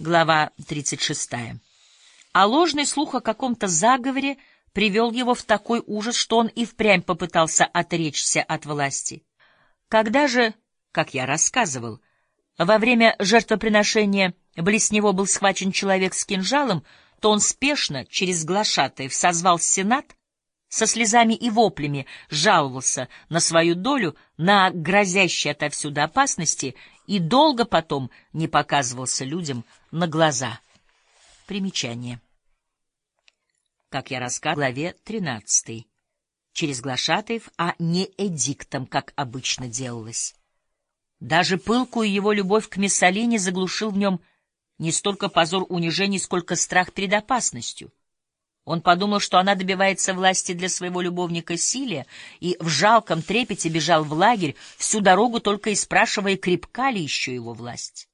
Глава 36. А ложный слух о каком-то заговоре привел его в такой ужас, что он и впрямь попытался отречься от власти. Когда же, как я рассказывал, во время жертвоприношения близ него был схвачен человек с кинжалом, то он спешно, через глашатаев, созвал сенат, со слезами и воплями жаловался на свою долю, на грозящие отовсюду опасности и долго потом не показывался людям на глаза. Примечание. Как я рассказывал в главе 13. Через глашатаев, а не эдиктом, как обычно делалось. Даже пылкую его любовь к Мессалине заглушил в нем не столько позор унижений, сколько страх перед опасностью. Он подумал, что она добивается власти для своего любовника Силия, и в жалком трепете бежал в лагерь, всю дорогу только и спрашивая, крепка ли еще его власть.